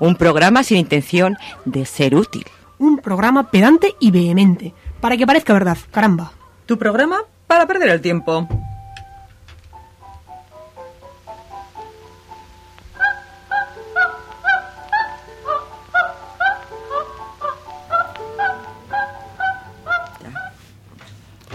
Un programa sin intención de ser útil. Un programa pedante y vehemente, para que parezca verdad, caramba. Tu programa para perder el tiempo.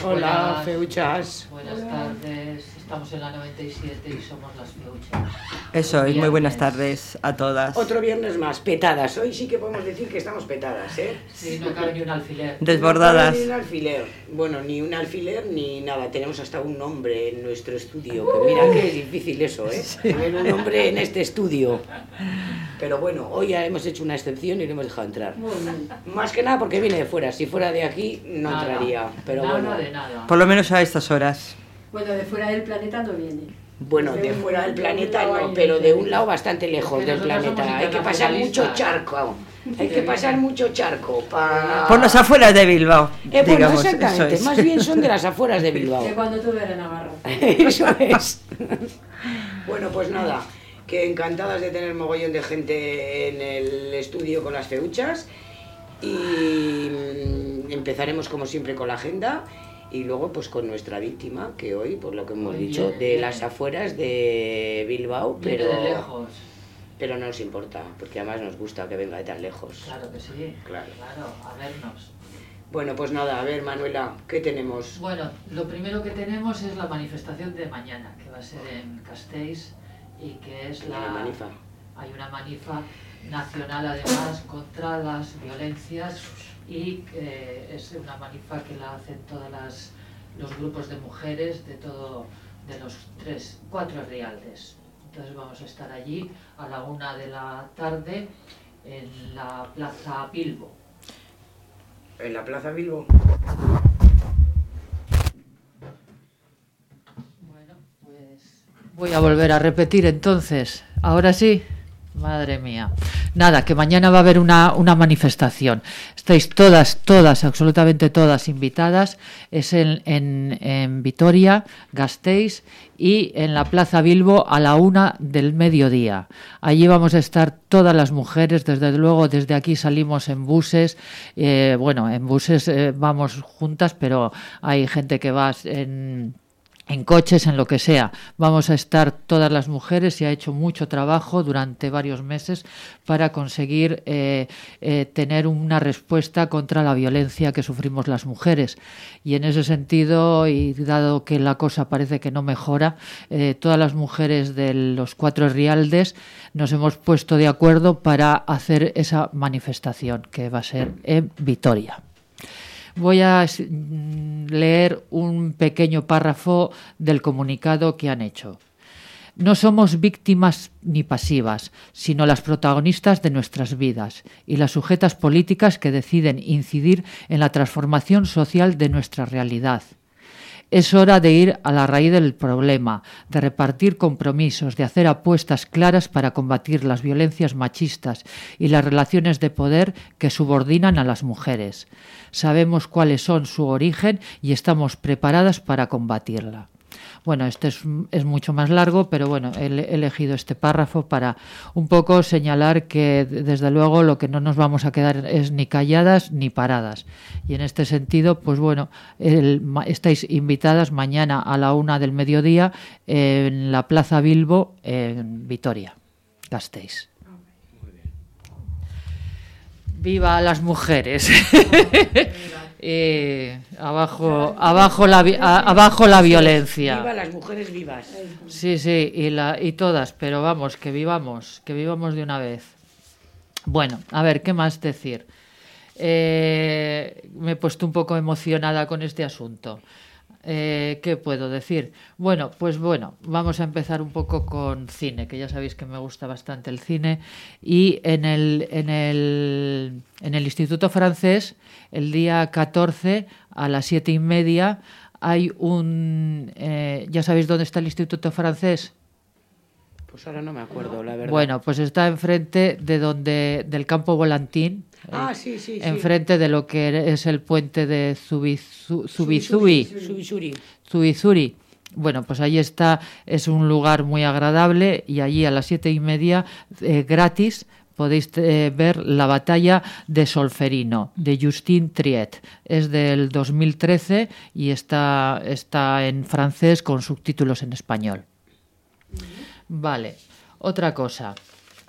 Hola, feuchas. Buenas tardes, estamos en la 97 y somos las feuchas. Eso es, muy buenas Viernes. tardes a todas. Otro viernes más, petadas. Hoy sí que podemos decir que estamos petadas, ¿eh? Sí, no cabe ni un alfiler. Desbordadas. No, ni un alfiler. Bueno, ni un alfiler ni nada. Tenemos hasta un nombre en nuestro estudio. Que mira que es difícil eso, ¿eh? Tener un nombre en este estudio. Pero bueno, hoy ya hemos hecho una excepción y le hemos dejado entrar. Más que nada porque viene de fuera. Si fuera de aquí, no Nada. entraría. Pero nada bueno. de nada. Por lo menos a estas horas. Bueno, de fuera del planeta no viene. Bueno, de fuera del planeta no, pero de un lado bastante lejos del planeta. Hay que pasar mucho charco. Hay que pasar mucho charco para... Por las afueras de Bilbao. Eh, bueno, digamos, eso exactamente. es. Más bien son de las afueras de Bilbao. De cuando tuve la Navarra. Eso es. Bueno, pues nada, que encantadas de tener mogollón de gente en el estudio con las feuchas. Y mm, empezaremos como siempre con la agenda y luego pues con nuestra víctima, que hoy, por lo que hemos Muy dicho, bien, de bien. las afueras de Bilbao, pero, de lejos. pero no nos importa, porque además nos gusta que venga de tan lejos. Claro que sí. Claro. Claro, a vernos. Bueno, pues nada, a ver Manuela, ¿qué tenemos? Bueno, lo primero que tenemos es la manifestación de mañana, que va a ser en Castells y que es la... La manifa. Hay una manifa nacional además contra las violencias y eh, es una manifa que la hacen todas las los grupos de mujeres de todo de los tres cuatro rialdes. Entonces vamos a estar allí a la una de la tarde en la plaza Bilbo. En la Plaza Bilbo. bueno pues voy a volver a repetir entonces. Ahora sí Madre mía. Nada, que mañana va a haber una, una manifestación. Estáis todas, todas, absolutamente todas invitadas. Es en, en, en Vitoria, Gasteiz y en la Plaza Bilbo a la una del mediodía. Allí vamos a estar todas las mujeres. Desde luego, desde aquí salimos en buses. eh, bueno, en buses eh, vamos juntas, pero hay gente que va en en coches, en lo que sea. Vamos a estar todas las mujeres y ha hecho mucho trabajo durante varios meses para conseguir eh, eh, tener una respuesta contra la violencia que sufrimos las mujeres. Y en ese sentido, y dado que la cosa parece que no mejora, eh, todas las mujeres de los cuatro rialdes nos hemos puesto de acuerdo para hacer esa manifestación que va a ser en Vitoria voy a mm, leer un pequeño párrafo del comunicado que han hecho. No somos víctimas ni pasivas, sino las protagonistas de nuestras vidas y las sujetas políticas que deciden incidir en la transformación social de nuestra realidad. Es hora de ir a la raíz del problema, de repartir compromisos, de hacer apuestas claras para combatir las violencias machistas y las relaciones de poder que subordinan a las mujeres. Sabemos cuáles son su origen y estamos preparadas para combatirla. Bueno, este es, es mucho más largo, pero bueno, he he elegido este párrafo para un poco señalar que desde luego lo que no nos vamos a quedar es ni calladas ni paradas. Y en este sentido, pues bueno, el- estáis invitadas mañana a la una del mediodía en la Plaza Bilbo en Vitoria, Gasteiz. Viva las mujeres. Eh, abajo, abajo la, a- abajo la violencia. Viva las mujeres vivas. Sí, sí, y, la, y todas, pero vamos, que vivamos, que vivamos de una vez. Bueno, a ver, ¿qué más decir? Eh, me he puesto un poco emocionada con este asunto. Eh, ¿Qué puedo decir? Bueno, pues bueno, vamos a empezar un poco con cine, que ya sabéis que me gusta bastante el cine. Y en el, en el, en el Instituto Francés, el día 14 a las siete y media, hay un... eh, ¿Ya sabéis dónde está el Instituto Francés? Pues ahora no me acuerdo, la verdad. Bueno, pues está enfrente de donde del campo Volantín, Ah, sí, sí, sí. enfrente de lo que es el puente de Zubizu- Zubizui, Subisuri. Zubizuri. Bueno, pues ahí está, es un lugar muy agradable y allí a las siete y media, eh, gratis, podéis eh, ver la batalla de Solferino, de Justin Triet. Es del 2013 y está, está en francés con subtítulos en español. Vale, otra cosa.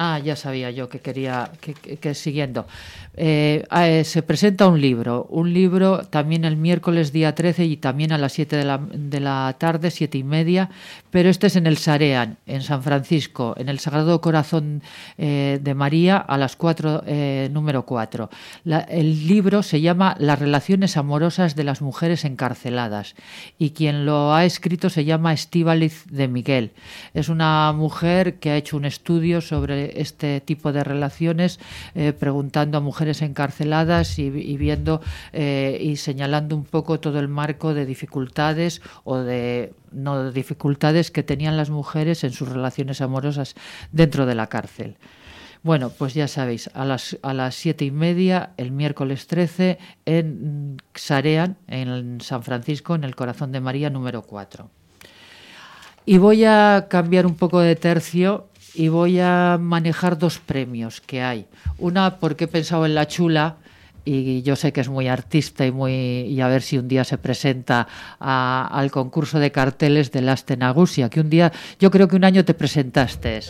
Ah, ya sabía yo que quería que, que- siguiendo. Eh, eh, se presenta un libro, un libro también el miércoles día 13 y también a las 7 de la, de la tarde, siete y media, pero este es en el Sarean, en San Francisco, en el Sagrado Corazón eh, de María, a las 4, eh, número 4. La- el libro se llama Las relaciones amorosas de las mujeres encarceladas y quien lo ha escrito se llama Estíbaliz de Miguel. Es una mujer que ha hecho un estudio sobre este tipo de relaciones, eh, preguntando a mujeres encarceladas y, viendo eh, y señalando un poco todo el marco de dificultades o de no de dificultades que tenían las mujeres en sus relaciones amorosas dentro de la cárcel. Bueno, pues ya sabéis, a las, a las siete y media, el miércoles 13, en Xarean, en San Francisco, en el Corazón de María número 4. Y voy a cambiar un poco de tercio y voy a manejar dos premios que hay. Una porque he pensado en la chula y yo sé que es muy artista y muy y a ver si un día se presenta a- al concurso de carteles de las Tenagusia, que un día yo creo que un año te presentaste.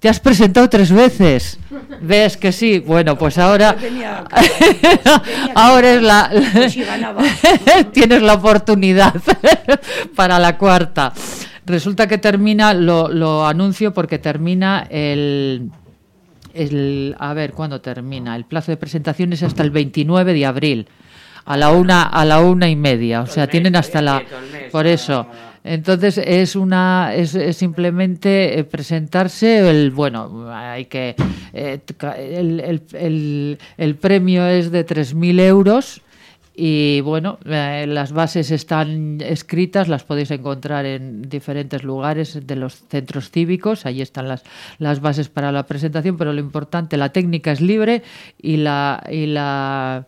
¿Te has presentado tres veces? ¿Ves que sí? Bueno, pues ahora tenía- ahora es la Pues tienes la oportunidad para la cuarta. Resulta que termina, lo, lo anuncio porque termina el, el. A ver, ¿cuándo termina? El plazo de presentación es hasta el 29 de abril. A la una, a la una y media. O sea, tienen hasta la. Por eso. Entonces es una es, es simplemente eh, presentarse el bueno hay que eh, el, el, el, el premio es de 3.000 euros y bueno eh, las bases están escritas las podéis encontrar en diferentes lugares de los centros cívicos. Ahí están las las bases para la presentación pero lo importante la técnica es libre y la y la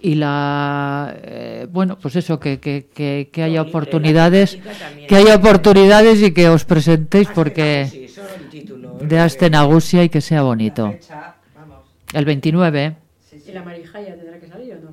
y la eh, bueno pues eso que, que, que, que haya oportunidades que haya oportunidades y que os presentéis porque Sí, solo el título. de Astenagusia y que sea bonito. El 29 ¿Y la marijaya tendrá que salir o no?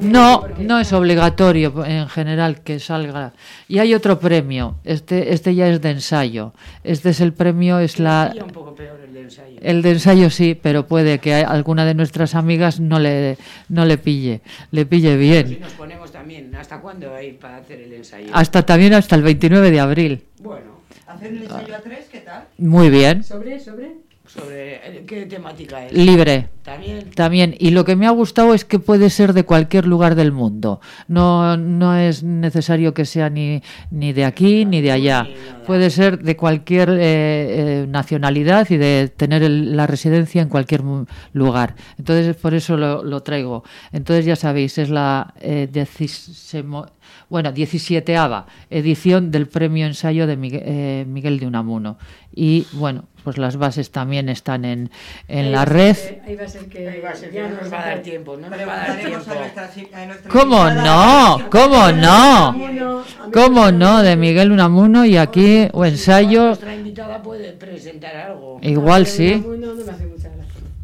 No no es obligatorio en general que salga y hay otro premio este este ya es de ensayo este es el premio es la Sí, un poco peor el de ensayo. El de ensayo sí, pero puede que alguna de nuestras amigas no le, no le pille, le pille Si bien. nos ponemos también, ¿hasta cuándo hay para hacer el ensayo? Hasta también hasta el 29 de abril. Bueno, ¿Hacer el ensayo a tres? ¿Qué tal? Muy bien. ¿Sobre, sobre? Sobre eh, qué temática es. Libre. También. También, y lo que me ha gustado es que puede ser de cualquier lugar del mundo. No, no es necesario que sea ni, ni de aquí ni de allá. Ni. Puede ser de cualquier eh, eh, nacionalidad y de tener el- la residencia en cualquier lugar. Entonces, por eso lo, lo traigo. Entonces, ya sabéis, es la eh, bueno, 17 edición del premio ensayo de Miguel, eh, Miguel de Unamuno. Y bueno, pues las bases también están en, en la red. Ahí va a ser que. Ahí va a ser que ya no nos va a dar da- tiempo, no nos va a dar tiempo. a nuestra, a nuestra ¿Cómo no? ¿Cómo no? ¿Cómo no? De Miguel Unamuno y aquí o ensayo. Nuestra invitada puede presentar algo. Igual sí.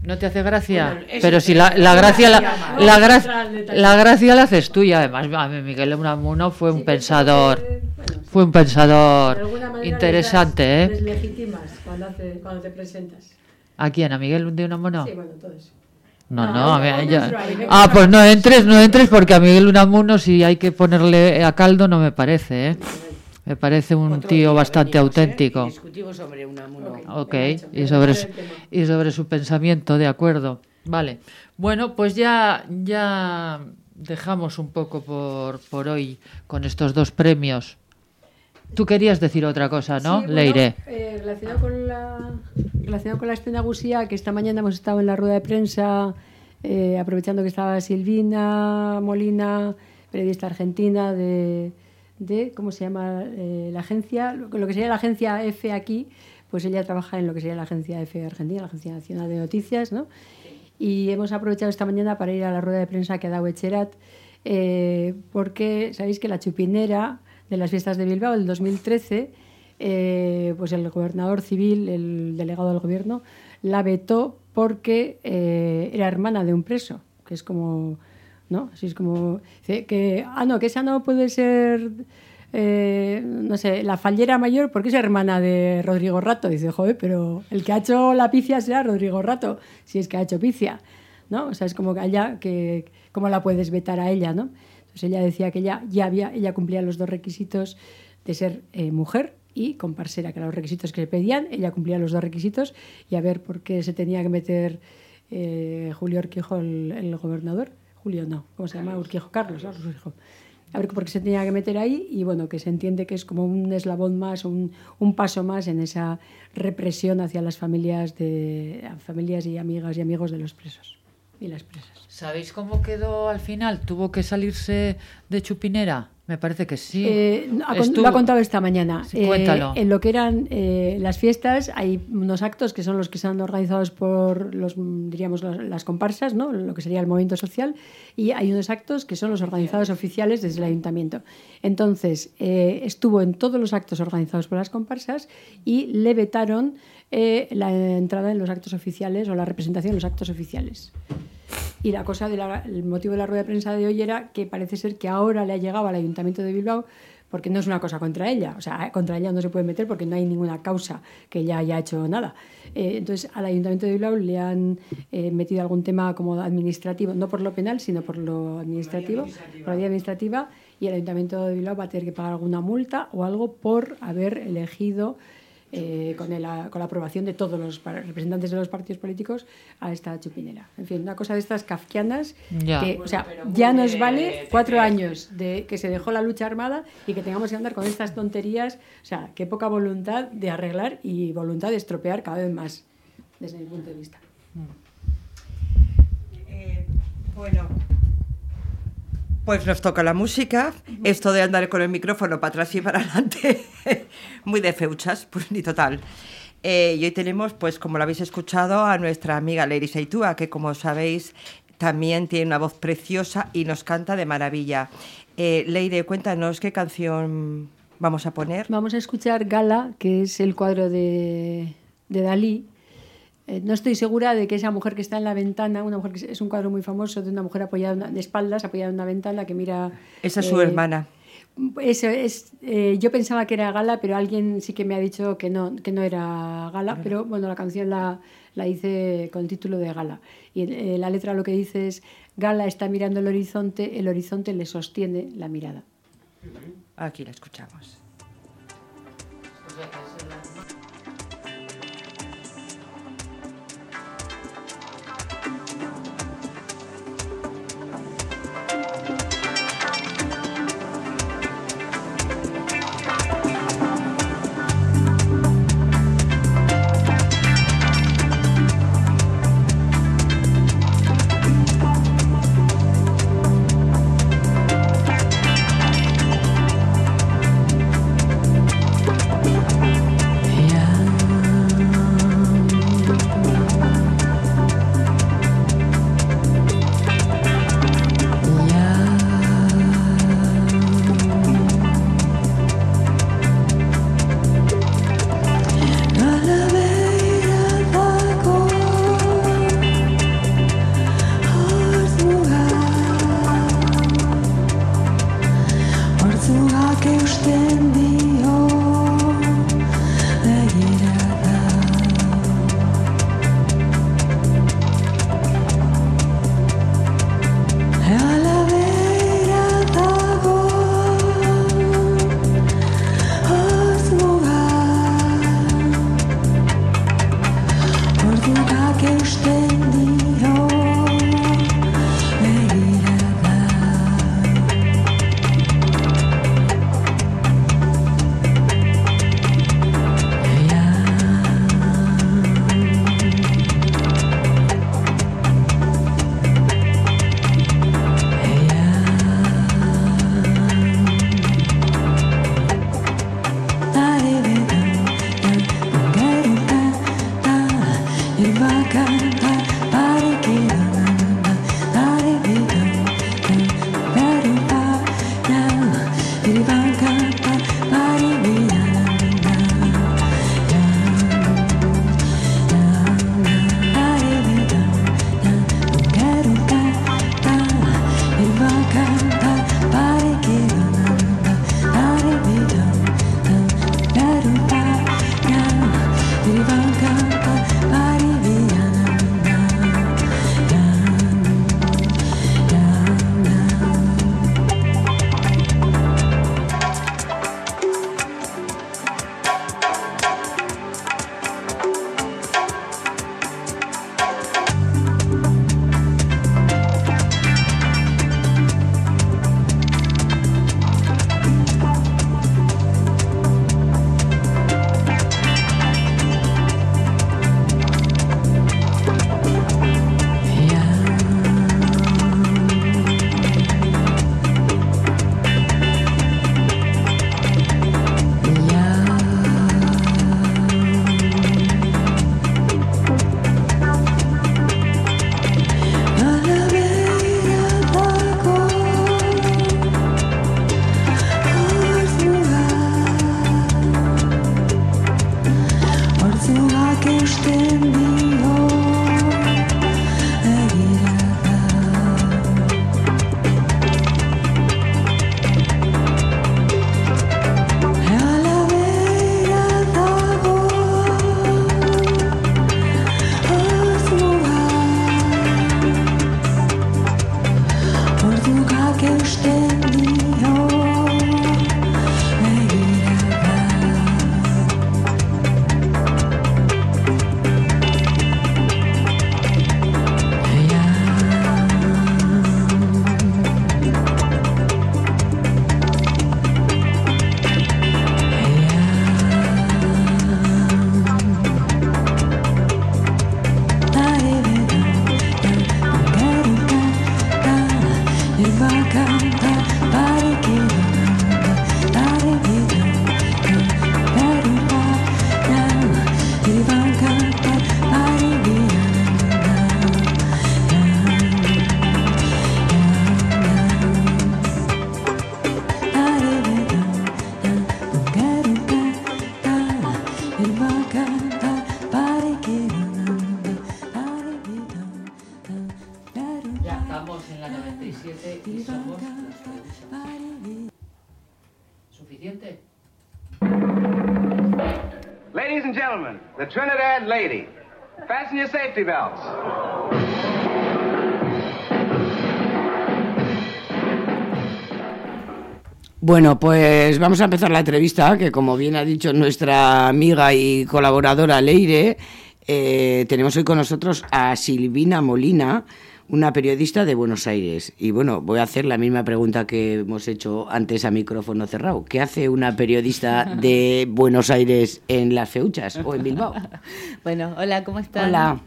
No me hace mucha gracia. ¿No te hace gracia? Bueno, Pero si la, la gracia la, la, gra- la gracia la haces tú y además a mí Miguel Unamuno fue un Sí, pensador. que, bueno, Fue un pensador interesante, ¿eh? Legitimas cuando, hace, cuando te presentas. ¿A quién? ¿A Miguel de Unamuno? Sí, bueno, todo eso. No, No, no, a mí- Ah, pues no entres, no entres porque a Miguel Unamuno si hay que ponerle a caldo no me parece, ¿eh? Me parece un Otro tío bastante venimos, ¿eh? auténtico. Y discutimos sobre Unamuno. Ok. Y sobre, su, y sobre su pensamiento, de acuerdo. Vale, bueno, pues ya, ya dejamos un poco por, por hoy con estos dos premios. Tú querías decir otra cosa, ¿no, Sí, bueno, Leire? eh, relacionado, con la, relacionado con la escena gusía, que esta mañana hemos estado en la rueda de prensa, eh, aprovechando que estaba Silvina Molina, periodista argentina de, de ¿cómo se llama? Eh, la agencia, lo, que sería la agencia F aquí, pues ella trabaja en lo que sería la agencia F Argentina, la Agencia Nacional de Noticias, ¿no? Y hemos aprovechado esta mañana para ir a la rueda de prensa que ha dado Echerat, eh, porque sabéis que la chupinera de las fiestas de Bilbao del 2013, eh, pues el gobernador civil, el delegado del gobierno, la vetó porque era hermana de un preso, que es como, ¿no? Así es como, que, ah, no, que esa no puede ser, eh, no sé, la fallera mayor porque es hermana de Rodrigo Rato. Dice, joder, pero el que ha hecho la picia será Rodrigo Rato, si es que ha hecho picia, ¿no? O sea, es como que allá, que, ¿cómo la puedes vetar a ella, no? Entonces ella decía que ella ya había, ella cumplía los dos requisitos de ser eh, mujer y comparsera, que eran los requisitos que le pedían, ella cumplía los dos requisitos y a ver por qué se tenía que meter eh, Julio Urquijo, el, el gobernador. Julio no, ¿cómo se llama? Urquijo, Carlos, Carlos Urquijo. A ver por qué se tenía que meter ahí y bueno, que se entiende que es como un eslabón más, un, un paso más en esa represión hacia las familias, de, familias y amigas y amigos de los presos y las presas. ¿Sabéis cómo quedó al final? ¿Tuvo que salirse de Chupinera? Me parece que sí. Eh, Estuvo- Lo ha contado esta mañana. Sí, cuéntalo. en lo que eran eh, las fiestas hay unos actos que son los que están organizados por los diríamos las, las comparsas, ¿no? Lo que sería el movimiento social y hay unos actos que son los organizados oficiales desde el ayuntamiento. Entonces eh, estuvo en todos los actos organizados por las comparsas y le vetaron eh, la entrada en los actos oficiales o la representación en los actos oficiales. Y la cosa del motivo de la rueda de prensa de hoy era que parece ser que ahora le ha llegado al Ayuntamiento de Bilbao, porque no es una cosa contra ella, o sea, contra ella no se puede meter porque no hay ninguna causa que ella haya hecho nada. Eh, entonces, al Ayuntamiento de Bilbao le han eh, metido algún tema como administrativo, no por lo penal, sino por lo administrativo, por la vía administrativa, y el Ayuntamiento de Bilbao va a tener que pagar alguna multa o algo por haber elegido eh, con, el- con la aprobación de todos los representantes de los partidos políticos a esta chupinera. En fin, una cosa de estas kafkianas Ya. que, o sea, ya nos de- vale de cuatro años de que se dejó la lucha armada y que tengamos que andar con estas tonterías. O sea, qué poca voluntad de arreglar y voluntad de estropear cada vez más, desde mi punto de vista. Eh, bueno, pues nos toca la música. Esto de andar con el micrófono para atrás y para adelante, muy de feuchas, pues ni total. Eh, y hoy tenemos, pues como lo habéis escuchado, a nuestra amiga Leiri Saitúa, que como sabéis también tiene una voz preciosa y nos canta de maravilla. Eh, Leire, cuéntanos qué canción vamos a poner. Vamos a escuchar Gala, que es el cuadro de, de Dalí. Eh, no estoy segura de que esa mujer que está en la ventana, una mujer que es- un cuadro muy famoso de una mujer apoyada en una- de espaldas, apoyada en una ventana que mira. Esa es su eh, hermana. Eso es, eh, yo pensaba que era Gala, pero alguien sí que me ha dicho que no, que no era Gala, pero bueno, la canción la, la hice con el título de Gala. Y eh, la letra lo que dice es, Gala está mirando el horizonte, el horizonte le sostiene la mirada. Aquí la escuchamos. Bueno, pues vamos a empezar la entrevista, que como bien ha dicho nuestra amiga y colaboradora Leire, eh, tenemos hoy con nosotros a Silvina Molina, una periodista de Buenos Aires. Y bueno, voy a hacer la misma pregunta que hemos hecho antes a micrófono cerrado. ¿Qué hace una periodista de Buenos Aires en Las Feuchas o en Bilbao? Bueno, hola, ¿cómo están? Hola.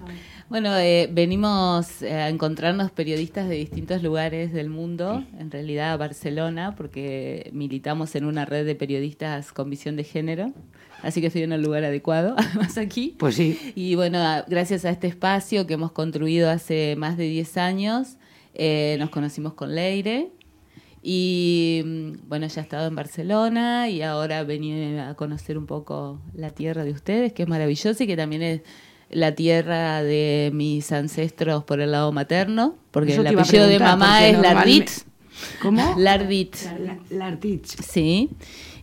Bueno, eh, venimos eh, a encontrarnos periodistas de distintos lugares del mundo, en realidad a Barcelona, porque militamos en una red de periodistas con visión de género, así que estoy en el lugar adecuado, además aquí. Pues sí. Y bueno, gracias a este espacio que hemos construido hace más de 10 años, eh, nos conocimos con Leire. Y mm, bueno, ya he estado en Barcelona y ahora vení a conocer un poco la tierra de ustedes, que es maravillosa y que también es la tierra de mis ancestros por el lado materno, porque Eso el apellido de mamá es Larditz. ¿Cómo? Larditz. La- Larditz. Sí.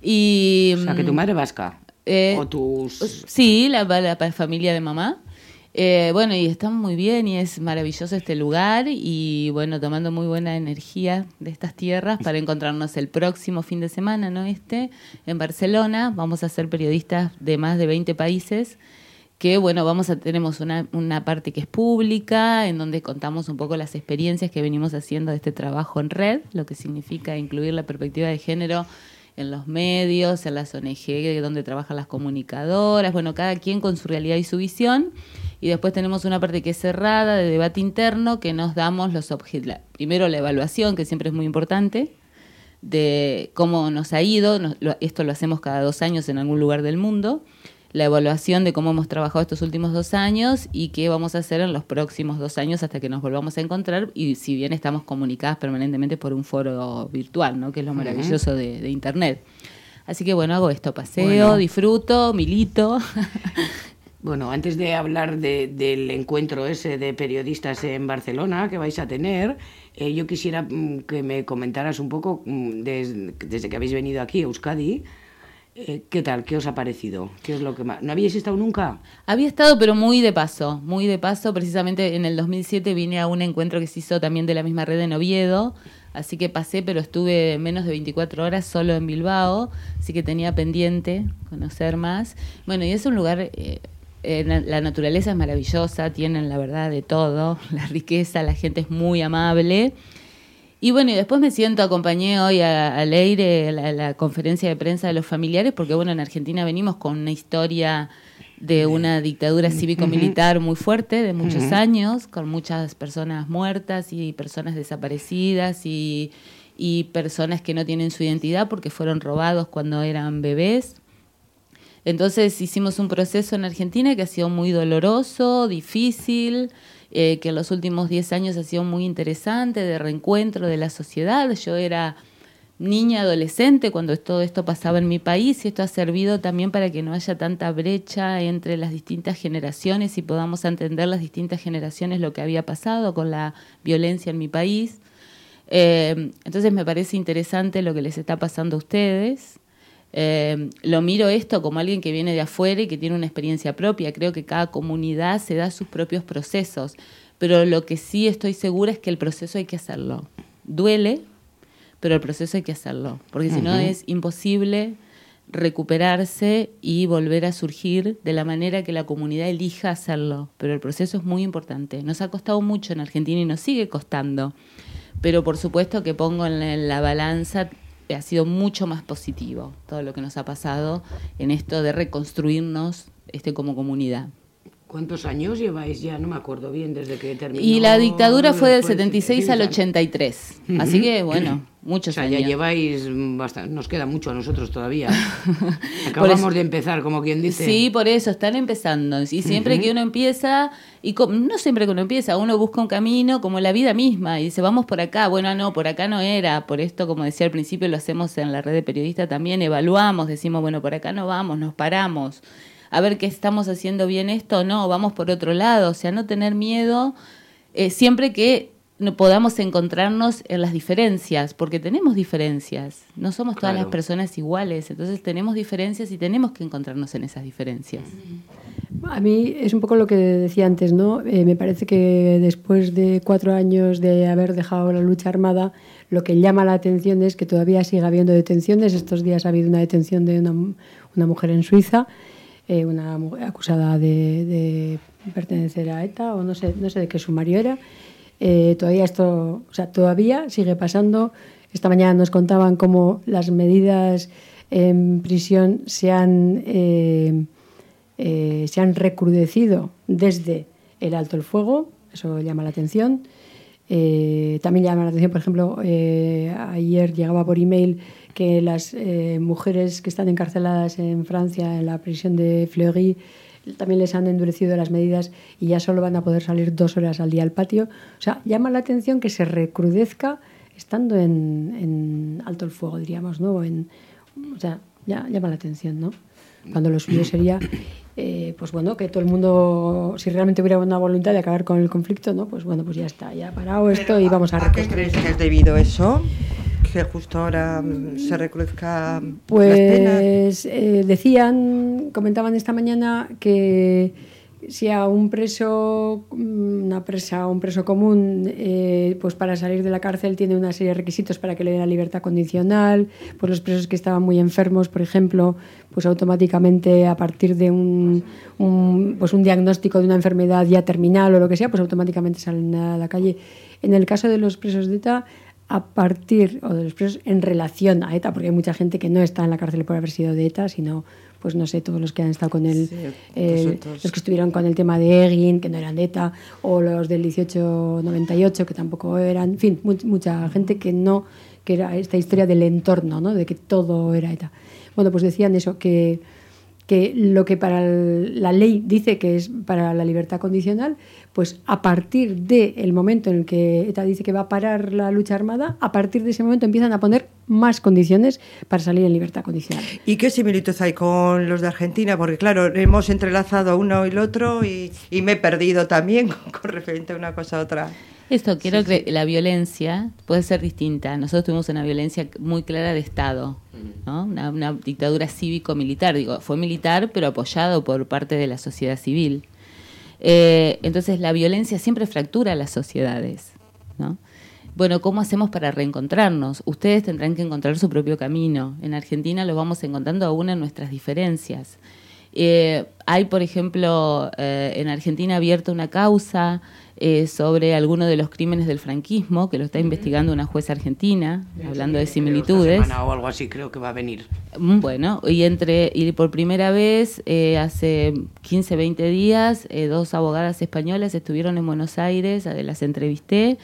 Y, O sea, que tu madre vasca. eh, o tus... Sí, la, la familia de mamá. Eh, bueno, y está muy bien y es maravilloso este lugar y bueno, tomando muy buena energía de estas tierras para encontrarnos el próximo fin de semana, ¿no? Este, en Barcelona. Vamos a ser periodistas de más de 20 países que bueno, vamos a tenemos una, una parte que es pública, en donde contamos un poco las experiencias que venimos haciendo de este trabajo en red, lo que significa incluir la perspectiva de género en los medios, en las ONG donde trabajan las comunicadoras, bueno, cada quien con su realidad y su visión. Y después tenemos una parte que es cerrada, de debate interno, que nos damos los objetivos. Primero la evaluación, que siempre es muy importante, de cómo nos ha ido, nos- lo- esto lo hacemos cada dos años en algún lugar del mundo, la evaluación de cómo hemos trabajado estos últimos dos años y qué vamos a hacer en los próximos dos años hasta que nos volvamos a encontrar y si bien estamos comunicadas permanentemente por un foro virtual, ¿no? que es lo maravilloso de, de Internet. Así que bueno, hago esto, paseo, Bueno. disfruto, milito. Bueno, antes de hablar de- del encuentro ese de periodistas en Barcelona que vais a tener, eh, yo quisiera mm, que me comentaras un poco mm, des- desde que habéis venido aquí a Euskadi, eh, ¿qué tal? ¿Qué os ha parecido? ¿Qué es lo que más? ¿No habíais estado nunca? Había estado, pero muy de paso, muy de paso. Precisamente en el 2007 vine a un encuentro que se hizo también de la misma red en Oviedo, así que pasé, pero estuve menos de 24 horas solo en Bilbao, así que tenía pendiente conocer más. Bueno, y es un lugar, eh, eh, la naturaleza es maravillosa, tienen la verdad de todo, la riqueza, la gente es muy amable. Y bueno, y después me siento, acompañé hoy a, a Leire, la, la conferencia de prensa de los familiares, porque bueno, en Argentina venimos con una historia de una dictadura cívico-militar muy fuerte, de muchos años, con muchas personas muertas y personas desaparecidas y, y personas que no tienen su identidad porque fueron robados cuando eran bebés. Entonces hicimos un proceso en Argentina que ha sido muy doloroso, difícil, eh, que en los últimos 10 años ha sido muy interesante, de reencuentro de la sociedad. Yo era niña, adolescente cuando todo esto pasaba en mi país y esto ha servido también para que no haya tanta brecha entre las distintas generaciones y podamos entender las distintas generaciones lo que había pasado con la violencia en mi país. Eh, entonces me parece interesante lo que les está pasando a ustedes. Eh, lo miro esto como alguien que viene de afuera y que tiene una experiencia propia. Creo que cada comunidad se da sus propios procesos, pero lo que sí estoy segura es que el proceso hay que hacerlo. Duele, pero el proceso hay que hacerlo, porque si no es imposible recuperarse y volver a surgir de la manera que la comunidad elija hacerlo. Pero el proceso es muy importante. Nos ha costado mucho en Argentina y nos sigue costando. Pero por supuesto que pongo en la, en la balanza, ha sido mucho más positivo todo lo que nos ha pasado en esto de reconstruirnos este, como comunidad. ¿Cuántos años lleváis ya? No me acuerdo bien desde que terminó. Y la dictadura fue del pues, 76 al 83. Ujú. Así que, bueno, O muchos sea, años. ya lleváis bastante. Nos queda mucho a nosotros todavía. Acabamos eso- de empezar, como quien dice. Sí, por eso, están empezando. Y siempre que uno empieza, y no siempre que uno empieza, uno busca un camino como la vida misma y dice, vamos por acá. Bueno, no, por acá no era. Por esto, como decía al principio, lo hacemos en la red de periodistas también, evaluamos, decimos, bueno, por acá no vamos, nos paramos. A ver qué estamos haciendo bien esto o no, vamos por otro lado. O sea, no tener miedo eh, siempre que no podamos encontrarnos en las diferencias, porque tenemos diferencias, no somos todas Claro. las personas iguales, entonces tenemos diferencias y tenemos que encontrarnos en esas diferencias. A mí es un poco lo que decía antes, ¿no? Eh, me parece que después de cuatro años de haber dejado la lucha armada, lo que llama la atención es que todavía sigue habiendo detenciones. Estos días ha habido una detención de una, una mujer en Suiza, eh, una mujer acusada de, pertenecer a ETA o no sé, no sé de qué sumario era. Eh, todavía esto, o sea, todavía sigue pasando. Esta mañana nos contaban cómo las medidas en prisión se han eh, se han recrudecido desde el alto el fuego, eso llama la atención. También llama la atención, por ejemplo, ayer llegaba por email que las eh, mujeres que están encarceladas en Francia, en la prisión de Fleury, también les han endurecido las medidas y ya solo van a poder salir dos horas al día al patio. O sea, llama la atención que se recrudezca estando en, en alto el fuego, diríamos, ¿no? En, o sea, ya llama la atención, ¿no? Cuando lo suyo sería, eh, pues bueno, que todo el mundo, si realmente hubiera una voluntad de acabar con el conflicto, ¿no? Pues bueno, pues ya está, ya ha parado esto y vamos a ¿A qué reconstruir. crees que es debido eso? Que justo ahora mm, se recrudezca las penas. Pues eh, decían, comentaban esta mañana que si a un preso, mm, una presa, un preso común, eh, pues para salir de la cárcel tiene una serie de requisitos para que le den la libertad condicional, pues los presos que estaban muy enfermos, por ejemplo, pues automáticamente a partir de un, un, pues un diagnóstico de una enfermedad ya terminal o lo que sea, pues automáticamente salen a la calle. En el caso de los presos de ETA, a partir, o de los presos en relación a ETA, porque hay mucha gente que no está en la cárcel por haber sido de ETA, sino, pues no sé, todos los que han estado con el, eh, vosotros. los que estuvieron con el tema de Egin, que no eran de ETA, o los del 1898, que tampoco eran, en fin, mu- mucha gente que no, que era esta historia del entorno, ¿no? de que todo era ETA. Bueno, pues decían eso, que que lo que para el- la ley dice que es para la libertad condicional, pues a partir del momento en el que ETA dice que va a parar la lucha armada, a partir de ese momento empiezan a poner más condiciones para salir en libertad condicional. ¿Y qué similitud hay con los de Argentina? Porque claro, hemos entrelazado uno y el otro y, y me he perdido también con, con referente a una cosa a otra. Esto, quiero que la violencia puede ser distinta. Nosotros tuvimos una violencia muy clara de Estado, ¿no? Una, una dictadura cívico-militar. Digo, fue militar, pero apoyado por parte de la sociedad civil. Eh, entonces, la violencia siempre fractura las sociedades, ¿no? Bueno, ¿cómo hacemos para reencontrarnos? Ustedes tendrán que encontrar su propio camino. En Argentina lo vamos encontrando aún en nuestras diferencias. Eh, hay, por ejemplo, eh, en Argentina abierta una causa eh, sobre alguno de los crímenes del franquismo, que lo está investigando una jueza argentina, hablando de Esta similitudes. semana o algo así creo que va a venir. Mm, Bueno, y entre y por primera vez eh, hace 15, 20 días, eh, dos abogadas españolas estuvieron en Buenos Aires, las entrevisté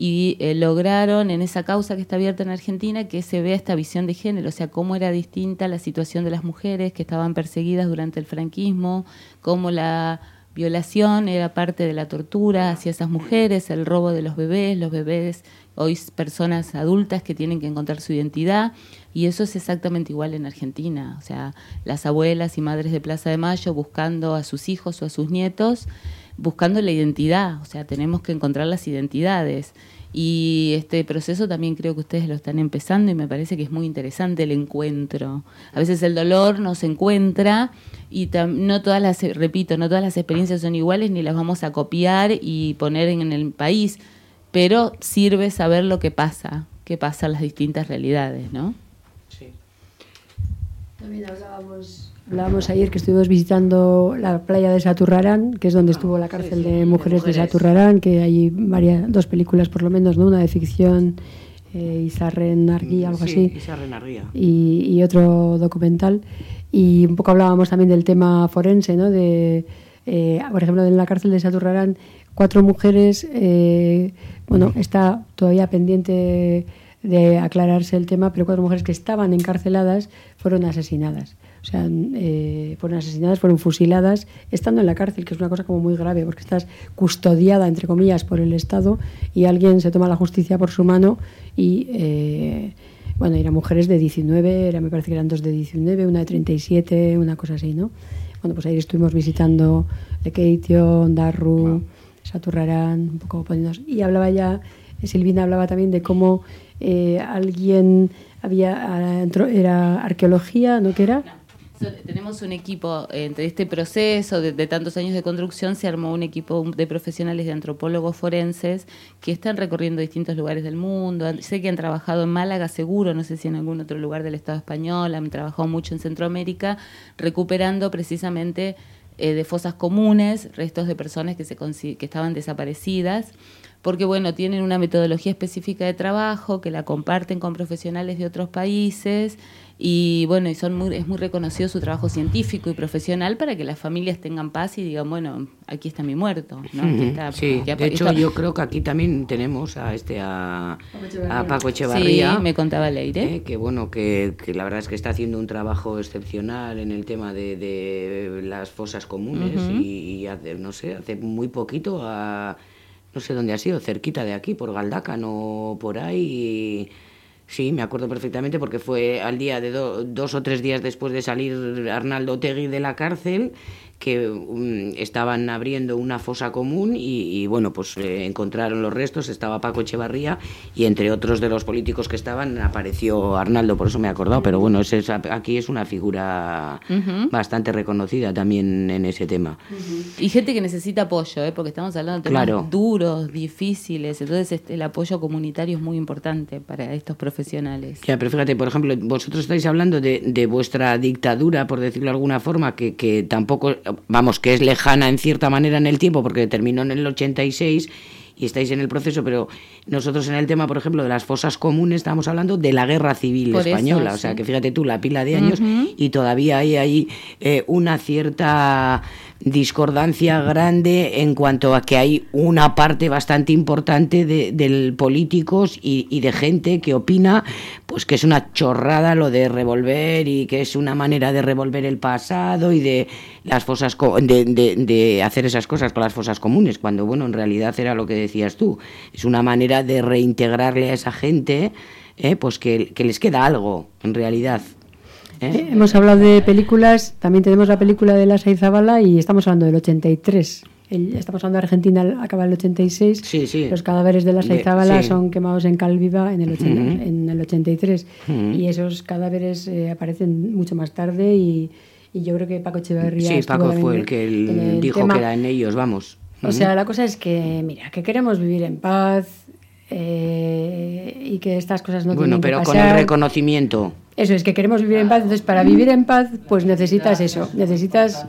y eh, lograron en esa causa que está abierta en Argentina que se vea esta visión de género, o sea, cómo era distinta la situación de las mujeres que estaban perseguidas durante el franquismo, cómo la violación era parte de la tortura hacia esas mujeres, el robo de los bebés, los bebés hoy personas adultas que tienen que encontrar su identidad y eso es exactamente igual en Argentina, o sea, las abuelas y madres de Plaza de Mayo buscando a sus hijos o a sus nietos, buscando la identidad, o sea, tenemos que encontrar las identidades. Y este proceso también creo que ustedes lo están empezando y me parece que es muy interesante el encuentro. A veces el dolor nos encuentra y tam- no todas las, repito, no todas las experiencias son iguales ni las vamos a copiar y poner en el país, pero sirve saber lo que pasa, qué pasa en las distintas realidades, ¿no? También hablábamos, hablábamos ayer que estuvimos visitando la playa de Saturrarán, que es donde estuvo la cárcel de mujeres de Saturrarán, que hay varias, dos películas por lo menos, ¿no? una de ficción, eh, Isarren Arguí, algo Sí, así, Isarren Arguía. y, y otro documental. Y un poco hablábamos también del tema forense, ¿no? de, eh, por ejemplo, en la cárcel de Saturrarán, cuatro mujeres, eh, bueno, está todavía pendiente de aclararse el tema, pero cuatro mujeres que estaban encarceladas fueron asesinadas. O sea, eh, fueron asesinadas, fueron fusiladas estando en la cárcel, que es una cosa como muy grave, porque estás custodiada, entre comillas, por el Estado y alguien se toma la justicia por su mano y, eh, bueno, eran mujeres de 19, era, me parece que eran dos de 19, una de 37, una cosa así, ¿no? Bueno, pues ahí estuvimos visitando Lekeitio, Darru, Saturrarán, un poco poniéndonos. Y hablaba ya, Silvina hablaba también de cómo eh, alguien había, ah, era arqueología, ¿no? ¿Qué era? Tenemos un equipo, eh, entre este proceso de, tantos años de construcción, se armó un equipo de profesionales de antropólogos forenses que están recorriendo distintos lugares del mundo. Sé que han trabajado en Málaga, seguro, no sé si en algún otro lugar del Estado español, han trabajado mucho en Centroamérica, recuperando precisamente eh, de fosas comunes restos de personas que, se, que estaban desaparecidas porque bueno, tienen una metodología específica de trabajo que la comparten con profesionales de otros países y bueno, y son muy, es muy reconocido su trabajo científico y profesional para que las familias tengan paz y digan, bueno, aquí está mi muerto, ¿no? Aquí está- Sí, aquí de hecho esto- yo creo que aquí también tenemos a este a, Paco Echevarría. Sí, me contaba Leire. eh, que bueno, que, que la verdad es que está haciendo un trabajo excepcional en el tema de, de las fosas comunes y hace, no sé, hace muy poquito a, no sé dónde ha sido, cerquita de aquí, por Galdácano, por ahí. Sí, me acuerdo perfectamente porque fue al día de do- dos o tres días después de salir Arnaldo Tegui de la cárcel que mm, estaban abriendo una fosa común y, y, bueno, pues eh, encontraron los restos, estaba Paco Echevarría y entre otros de los políticos que estaban apareció Arnaldo, por eso me he acordado, pero bueno, ese es- aquí es una figura bastante reconocida también en ese tema. Y gente que necesita apoyo, ¿eh? porque estamos hablando de temas Claro. duros, difíciles, entonces este, el apoyo comunitario es muy importante para estos profesionales. Ya, pero fíjate, por ejemplo, vosotros estáis hablando de, de vuestra dictadura, por decirlo de alguna forma, que, que tampoco, vamos, que es lejana en cierta manera en el tiempo, porque terminó en el 86 y estáis en el proceso, pero nosotros en el tema, por ejemplo, de las fosas comunes, estamos hablando de la guerra civil Por eso, española. O sea, sí. que fíjate tú, la pila de años y todavía hay ahí eh, una cierta discordancia grande en cuanto a que hay una parte bastante importante de, del políticos y, y de gente que opina pues que es una chorrada lo de revolver y que es una manera de revolver el pasado y de las fosas co- de, de- de hacer esas cosas con las fosas comunes, cuando bueno, en realidad era lo que decías tú, es una manera de reintegrarle a esa gente, eh, pues que, que les queda algo, en realidad. ¿eh? Hemos hablado de películas, también tenemos la película de Lasa Zabala y estamos hablando del 83. El- estamos hablando de Argentina, acaba el 86. Sí, sí. Los cadáveres de Lasa De- Zabala sí. son quemados en Calviva en el, ochen- Ujú. en el 83. Ujú. Y esos cadáveres eh, aparecen mucho más tarde y, y yo creo que Paco Echeverría Sí, Paco fue el que el- el dijo tema. que eran ellos, vamos. O sea, la cosa es que, mira, que queremos vivir en paz eh, y que estas cosas no bueno, tienen que pero con pasar. el reconocimiento. Eso es que queremos vivir en paz. Entonces, para vivir en paz, pues necesitas eso. Necesitas,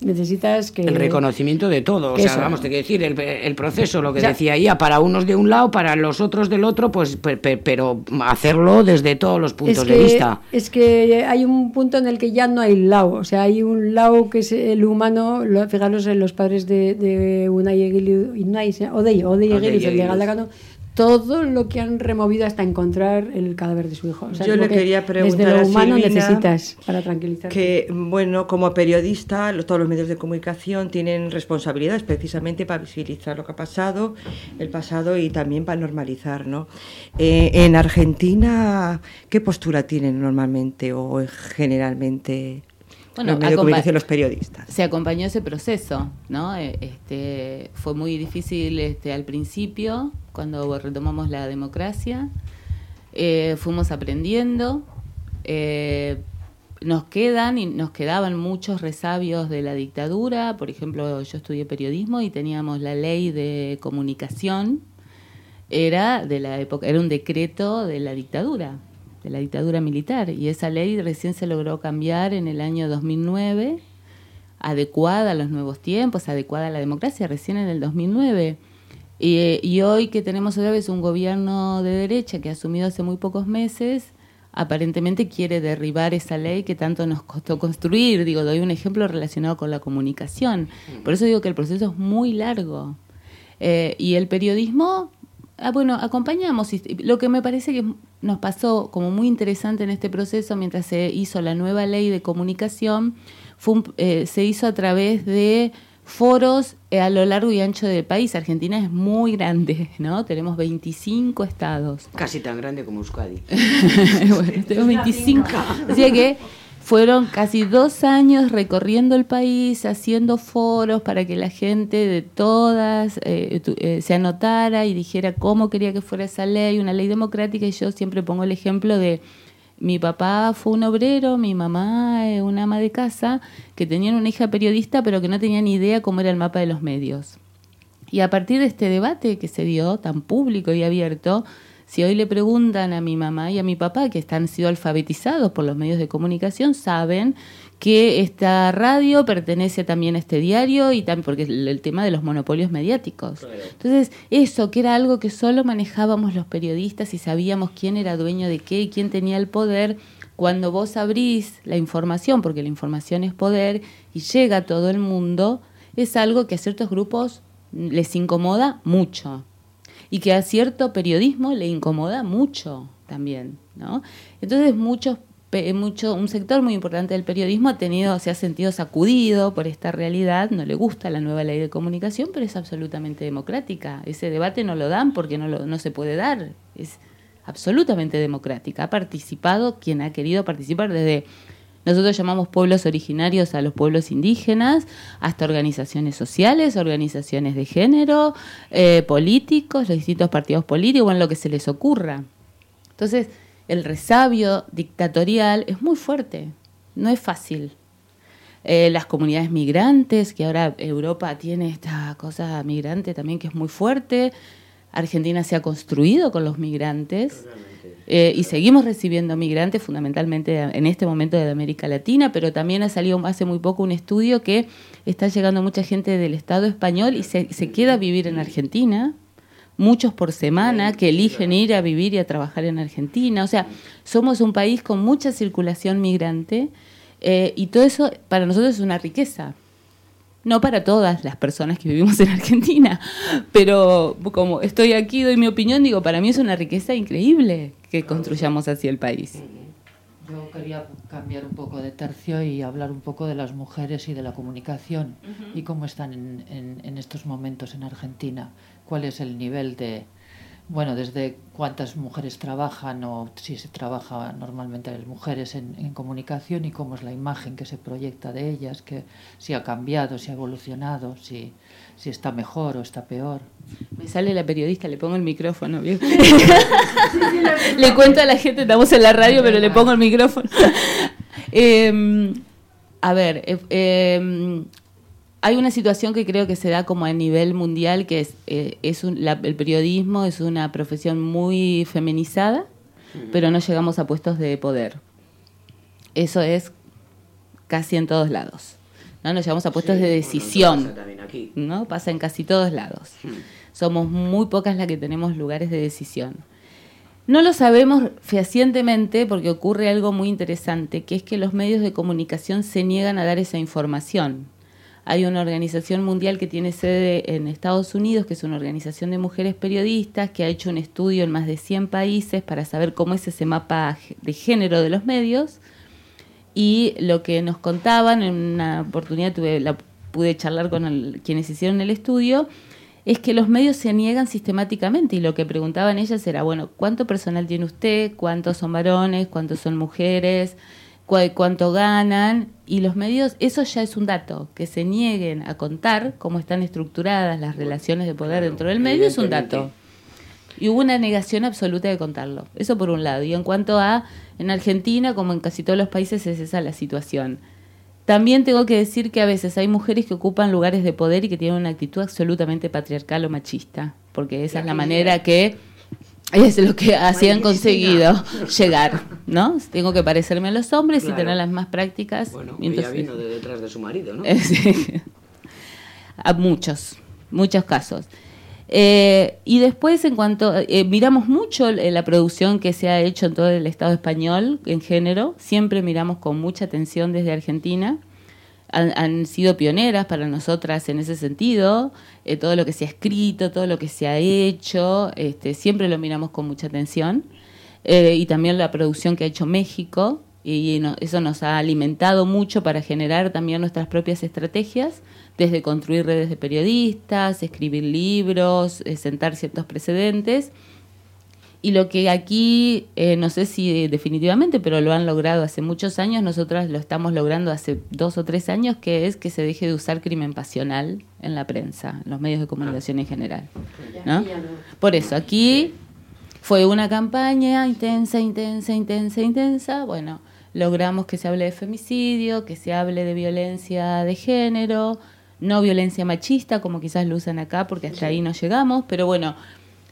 necesitas que. El reconocimiento de todo, o sea, eso. vamos, te quiero decir, el, el proceso, lo que O sea- decía ella, para unos de un lado, para los otros del otro, pues, pe- pe- pero hacerlo desde todos los puntos es de vista. Es que hay un punto en el que ya no hay lado. O sea, hay un lado que es el humano. Lo, fijaros en los padres de, de Unai Egilu, Unai, ¿se- Odei, Odei Odei Egilu, el de Egilu. Todo lo que han removido hasta encontrar el cadáver de su hijo. O sea, Yo le que quería preguntar Desde a lo humano Silvina necesitas para tranquilizar. que, bueno, como periodista, todos los medios de comunicación tienen responsabilidades precisamente para visibilizar lo que ha pasado, el pasado y también para normalizar, ¿no? Eh, en Argentina, ¿qué postura tienen normalmente o generalmente Bueno, los medios de los periodistas? se acompañó ese proceso, ¿no? Eh, Este, fue muy difícil este, al principio, cuando retomamos la democracia. Eh, fuimos aprendiendo. eh, nos quedan y nos quedaban muchos resabios de la dictadura. Por ejemplo, yo estudié periodismo y teníamos la ley de comunicación. Era de la época, era un decreto de la dictadura, de la dictadura militar. Y esa ley recién se logró cambiar en el año 2009 adecuada a los nuevos tiempos, adecuada a la democracia, recién en el 2009. Y, y hoy que tenemos otra vez un gobierno de derecha que ha asumido hace muy pocos meses, aparentemente quiere derribar esa ley que tanto nos costó construir. Digo, doy un ejemplo relacionado con la comunicación. Por eso digo que el proceso es muy largo. Eh, y el periodismo, ah, bueno, acompañamos. Lo que me parece que nos pasó como muy interesante en este proceso mientras se hizo la nueva ley de comunicación, fue un- eh, se hizo a través de foros eh, a lo largo y ancho del país. Argentina es muy grande, ¿no? Tenemos 25 estados. Casi tan grande como Euskadi. bueno, tengo 25. Así que fueron casi dos años recorriendo el país, haciendo foros para que la gente de todas eh, tu- eh, se anotara y dijera cómo quería que fuera esa ley, una ley democrática. Y yo siempre pongo el ejemplo de mi papá fue un obrero, mi mamá eh, una ama de casa, que tenían una hija periodista, pero que no tenían ni idea cómo era el mapa de los medios. Y a partir de este debate que se dio tan público y abierto, si hoy le preguntan a mi mamá y a mi papá, que están sido alfabetizados por los medios de comunicación, saben que esta radio pertenece también a este diario y también porque el, el tema de los monopolios mediáticos. Entonces, eso que era algo que solo manejábamos los periodistas y sabíamos quién era dueño de qué y quién tenía el poder, cuando vos abrís la información, porque la información es poder y llega a todo el mundo, es algo que a ciertos grupos les incomoda mucho y que a cierto periodismo le incomoda mucho también, ¿no? Entonces muchos un sector muy importante del periodismo ha tenido se ha sentido sacudido por esta realidad, no le gusta la nueva ley de comunicación, pero es absolutamente democrática. Ese debate no lo dan porque no lo, no se puede dar, es absolutamente democrática. Ha participado quien ha querido participar desde nosotros llamamos pueblos originarios a los pueblos indígenas, hasta organizaciones sociales, organizaciones de género, eh, políticos, los distintos partidos políticos, bueno, lo que se les ocurra. Entonces, el resabio dictatorial es muy fuerte, no es fácil. Eh, las comunidades migrantes, que ahora Europa tiene esta cosa migrante también que es muy fuerte. Argentina se ha construido con los migrantes eh, y seguimos recibiendo migrantes fundamentalmente en este momento de América Latina, pero también ha salido hace muy poco un estudio que está llegando mucha gente del Estado español y se, se queda a vivir en Argentina, muchos por semana que eligen ir a vivir y a trabajar en Argentina. O sea, somos un país con mucha circulación migrante eh, y todo eso para nosotros es una riqueza. No para todas las personas que vivimos en Argentina, pero como estoy aquí, doy mi opinión, digo, para mí es una riqueza increíble que construyamos así el país. Yo quería cambiar un poco de tercio y hablar un poco de las mujeres y de la comunicación y cómo están en, en- en estos momentos en Argentina. ¿Cuál es el nivel de, bueno, desde cuántas mujeres trabajan o si se trabaja normalmente las mujeres en, en comunicación y cómo es la imagen que se proyecta de ellas, que si ha cambiado, si ha evolucionado, si, si está mejor o está peor? Me sale la periodista, le pongo el micrófono. ¿vio? le cuento a la gente, estamos en la radio, pero le pongo el micrófono. Eh, a ver, eh, eh, hay una situación que creo que se da como a nivel mundial, que es, eh, es un- la- el periodismo es una profesión muy feminizada, pero no llegamos a puestos de poder. Eso es casi en todos lados. No nos llegamos a puestos Sí, de bueno, decisión. pasa aquí. ¿no? Pasa en casi todos lados. Somos muy pocas las que tenemos lugares de decisión. No lo sabemos fehacientemente porque ocurre algo muy interesante, que es que los medios de comunicación se niegan a dar esa información. Hay una organización mundial que tiene sede en Estados Unidos, que es una organización de mujeres periodistas, que ha hecho un estudio en más de 100 países para saber cómo es ese mapa de género de los medios. Y lo que nos contaban, en una oportunidad la, pude charlar con quienes hicieron el estudio, es que los medios se niegan sistemáticamente y lo que preguntaban ellas era, bueno, ¿cuánto personal tiene usted? ¿Cuántos son varones? ¿Cuántos son mujeres? ¿Cu- ¿Cuánto ganan? Y los medios, eso ya es un dato, que se nieguen a contar cómo están estructuradas las relaciones de poder dentro del medio es un dato. Y hubo una negación absoluta de contarlo. Eso por un lado. Y en cuanto a, en Argentina, como en casi todos los países, es esa la situación. También tengo que decir que a veces hay mujeres que ocupan lugares de poder y que tienen una actitud absolutamente patriarcal o machista, porque esa es la manera que es lo que así han conseguido llegar, ¿no? Tengo que parecerme a los hombres y tener las más prácticas. Bueno, y ella entonces- vino de detrás de su marido, ¿no? Sí. A muchos, muchos casos. Eh, y después, en cuanto. eh, miramos mucho eh, la producción que se ha hecho en todo el Estado español en género. Siempre miramos con mucha atención desde Argentina. Han, han sido pioneras para nosotras en ese sentido. Eh, todo lo que se ha escrito, todo lo que se ha hecho, este, siempre lo miramos con mucha atención. Eh, y también la producción que ha hecho México. Y no- eso nos ha alimentado mucho para generar también nuestras propias estrategias, desde construir redes de periodistas, escribir libros, eh, sentar ciertos precedentes. Y lo que aquí, eh, no sé si definitivamente, pero lo han logrado hace muchos años, nosotras lo estamos logrando hace dos o tres años, que es que se deje de usar crimen pasional en la prensa, en los medios de comunicación en general. ¿no? Por eso, aquí fue una campaña intensa, intensa, intensa, intensa. Bueno, logramos que se hable de femicidio, que se hable de violencia de género, no violencia machista, como quizás lo usan acá, porque hasta ahí no llegamos, pero bueno,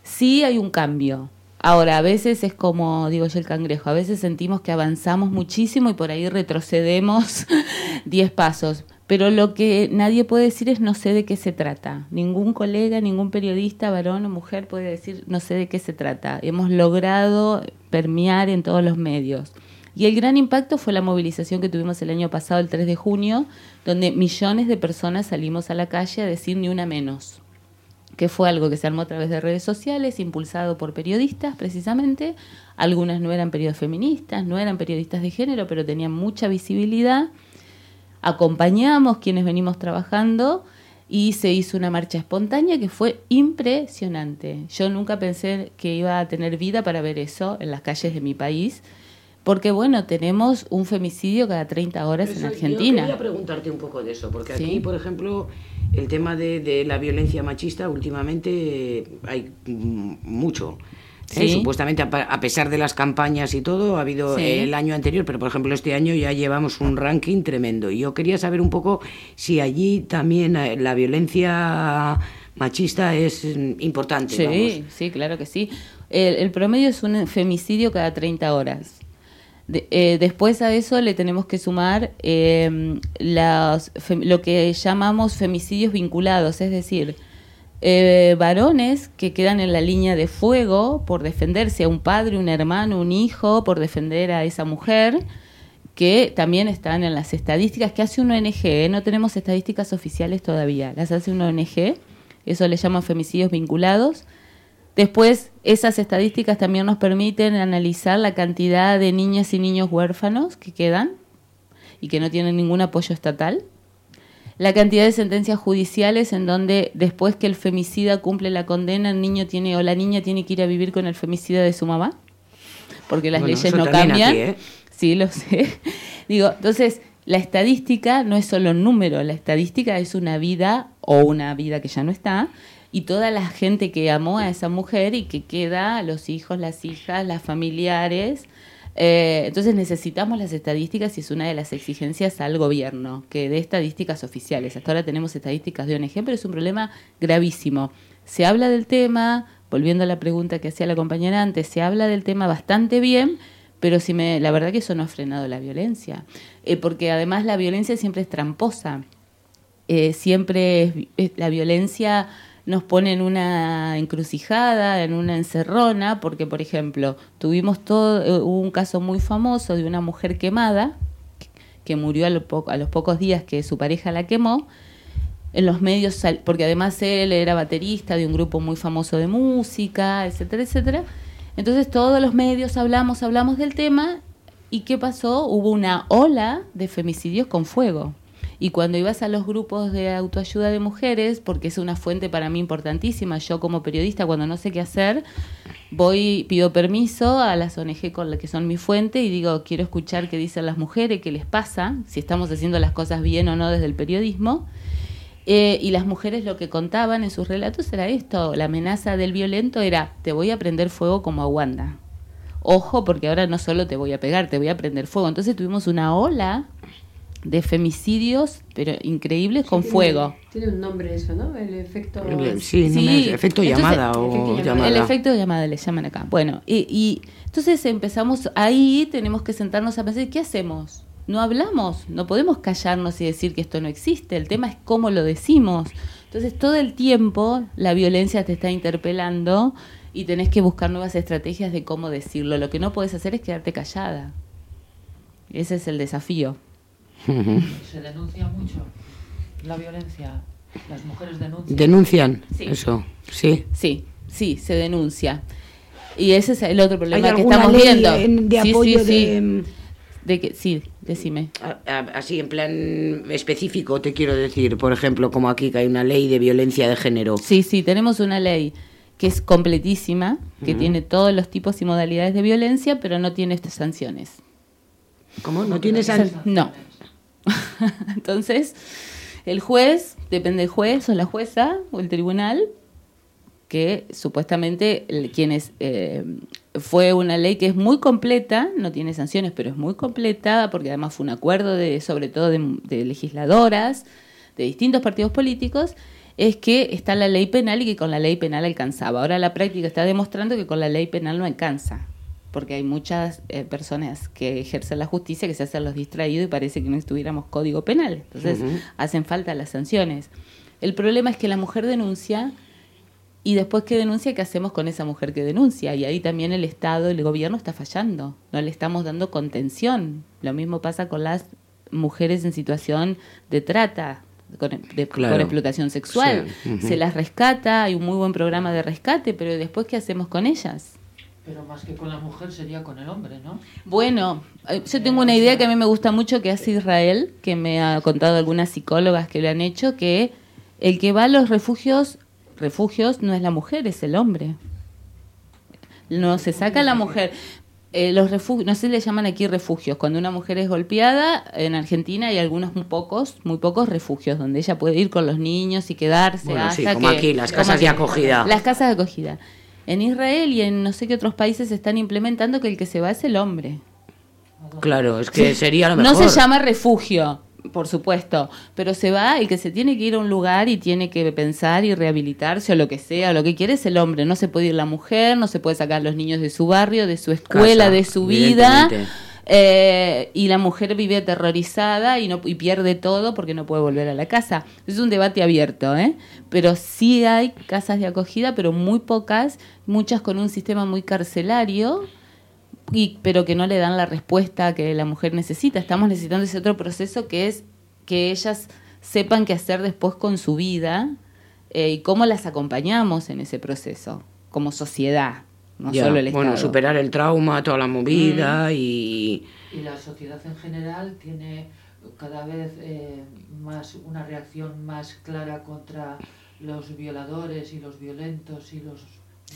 sí hay un cambio. Ahora, a veces es como digo yo el cangrejo, a veces sentimos que avanzamos muchísimo y por ahí retrocedemos 10 pasos. Pero lo que nadie puede decir es no sé de qué se trata. Ningún colega, ningún periodista, varón o mujer puede decir no sé de qué se trata. Hemos logrado permear en todos los medios. Y el gran impacto fue la movilización que tuvimos el año pasado, el 3 de junio, donde millones de personas salimos a la calle a decir ni una menos que fue algo que se armó a través de redes sociales, impulsado por periodistas precisamente. Algunas no eran periodistas feministas, no eran periodistas de género, pero tenían mucha visibilidad. Acompañamos quienes venimos trabajando y se hizo una marcha espontánea que fue impresionante. Yo nunca pensé que iba a tener vida para ver eso en las calles de mi país, porque bueno, tenemos un femicidio cada 30 horas en Argentina. Yo quería preguntarte un poco de eso, porque Sí. aquí, por ejemplo, el tema de, de la violencia machista últimamente eh, hay mucho. ¿eh? Sí. Supuestamente, a, pesar de las campañas y todo, ha habido Sí. el año anterior, pero por ejemplo este año ya llevamos un ranking tremendo. Y yo quería saber un poco si allí también eh, la violencia machista es mm, importante. Sí, vamos. sí, claro que sí. El, el promedio es un femicidio cada 30 horas. De- eh, después a eso le tenemos que sumar eh, las lo que llamamos femicidios vinculados, es decir, eh, varones que quedan en la línea de fuego por defenderse a un padre, un hermano, un hijo, por defender a esa mujer, que también están en las estadísticas que hace una ONG. ¿eh? No tenemos estadísticas oficiales todavía, las hace una ONG, eso le llaman femicidios vinculados. Después, esas estadísticas también nos permiten analizar la cantidad de niñas y niños huérfanos que quedan y que no tienen ningún apoyo estatal. La cantidad de sentencias judiciales en donde después que el femicida cumple la condena, el niño tiene o la niña tiene que ir a vivir con el femicida de su mamá, porque las Bueno, leyes no cambian. aquí, ¿eh? Sí, lo sé. Digo, entonces, la estadística no es solo un número, la estadística es una vida o una vida que ya no está y toda la gente que amó a esa mujer y que queda, los hijos, las hijas, las familiares. Eh, entonces necesitamos las estadísticas y es una de las exigencias al gobierno, que dé estadísticas oficiales. Hasta ahora tenemos estadísticas de ONG, pero es un problema gravísimo. Se habla del tema, volviendo a la pregunta que hacía la compañera antes, se habla del tema bastante bien, pero si me, la verdad que eso no ha frenado la violencia, Eh, porque además la violencia siempre es tramposa, Eh, siempre es- es- la violencia nos pone en una encrucijada, en una encerrona, porque por ejemplo tuvimos todo, eh, hubo un caso muy famoso de una mujer quemada que- murió a, a los pocos días que su pareja la quemó, en los medios, porque además él era baterista de un grupo muy famoso de música, etcétera, etcétera. Entonces todos los medios hablamos, hablamos del tema y ¿qué pasó? Hubo una ola de femicidios con fuego. Y cuando ibas a los grupos de autoayuda de mujeres, porque es una fuente para mí importantísima, yo como periodista cuando no sé qué hacer, voy, pido permiso a las ONG con las que son mi fuente y digo, quiero escuchar qué dicen las mujeres, qué les pasa, si estamos haciendo las cosas bien o no desde el periodismo. Eh, y las mujeres lo que contaban en sus relatos era esto, la amenaza del violento era, te voy a prender fuego como a Wanda. Ojo, porque ahora no solo te voy a pegar, te voy a prender fuego. Entonces tuvimos una ola de femicidios, pero increíbles, con Tiene- fuego. Tiene un nombre eso, ¿no? El efecto... Sí, no me- efecto entonces, llamada o efecto llamada. El efecto de llamada le llaman acá. Bueno, y, y entonces empezamos ahí, tenemos que sentarnos a pensar, ¿qué hacemos? No hablamos, no podemos callarnos y decir que esto no existe, el tema es cómo lo decimos. Entonces todo el tiempo la violencia te está interpelando y tenés que buscar nuevas estrategias de cómo decirlo. Lo que no puedes hacer es quedarte callada. Ese es el desafío. Se denuncia mucho la violencia. Las mujeres denuncian. Denuncian Sí. eso, sí. Sí, sí, se denuncia. Y ese es el otro problema ¿Hay que estamos ley viendo. en- de Sí, apoyo sí, sí. de- De que, sí, decime. A- a- Así, en plan específico, te quiero decir, por ejemplo, como aquí que hay una ley de violencia de género. Sí, sí, tenemos una ley que es completísima, que tiene todos los tipos y modalidades de violencia, pero no tiene estas sanciones. ¿Cómo? ¿No tiene san- No. Entonces, el juez, depende del juez o la jueza o el tribunal, que supuestamente quienes eh, fue una ley que es muy completa, no tiene sanciones, pero es muy completa, porque además fue un acuerdo de, sobre todo de legisladoras, de distintos partidos políticos, es que está la ley penal y que con la ley penal alcanzaba. Ahora la práctica está demostrando que con la ley penal no alcanza, porque hay muchas eh, personas que ejercen la justicia que se hacen los distraídos y parece que no estuviéramos código penal. Entonces hacen falta las sanciones. El problema es que la mujer denuncia y después que denuncia, ¿qué hacemos con esa mujer que denuncia? Y ahí también el Estado, el gobierno está fallando, no le estamos dando contención. Lo mismo pasa con las mujeres en situación de trata, con, de- Claro. con explotación sexual. Sí. Se las rescata, hay un muy buen programa de rescate, pero después, ¿qué hacemos con ellas? Pero más que con la mujer sería con el hombre, ¿no? Bueno, eh, yo tengo una idea que a mí me gusta mucho que hace Israel, que me ha contado algunas psicólogas que lo han hecho, que el que va a los refugios, refugios no es la mujer, es el hombre. No se saca la mujer. Eh, los refugios, no se le llaman aquí refugios. Cuando una mujer es golpeada, en Argentina hay algunos muy pocos, muy pocos refugios donde ella puede ir con los niños y quedarse Bueno, sí, como que- aquí, las casas de acogida. Las casas de acogida. En Israel y en no sé qué otros países están implementando que el que se va es el hombre. Claro, es que Sí. sería lo No mejor. se llama refugio, por supuesto, pero se va el que se tiene que ir a un lugar y tiene que pensar y rehabilitarse o lo que sea, o lo que quiere es el hombre. No se puede ir la mujer, no se puede sacar a los niños de su barrio, de su escuela, Casa, de su vida. Eh, y la mujer vive aterrorizada y no y pierde todo porque no puede volver a la casa. Es un debate abierto, ¿eh? Pero sí hay casas de acogida, pero muy pocas, muchas con un sistema muy carcelario y, pero que no le dan la respuesta que la mujer necesita. Estamos necesitando ese otro proceso que es que ellas sepan qué hacer después con su vida eh, y cómo las acompañamos en ese proceso, como sociedad, no Ya, solo el bueno, superar el trauma, toda la movida Mm. y... Y la sociedad en general tiene cada vez eh, más una reacción más clara contra los violadores y los violentos y los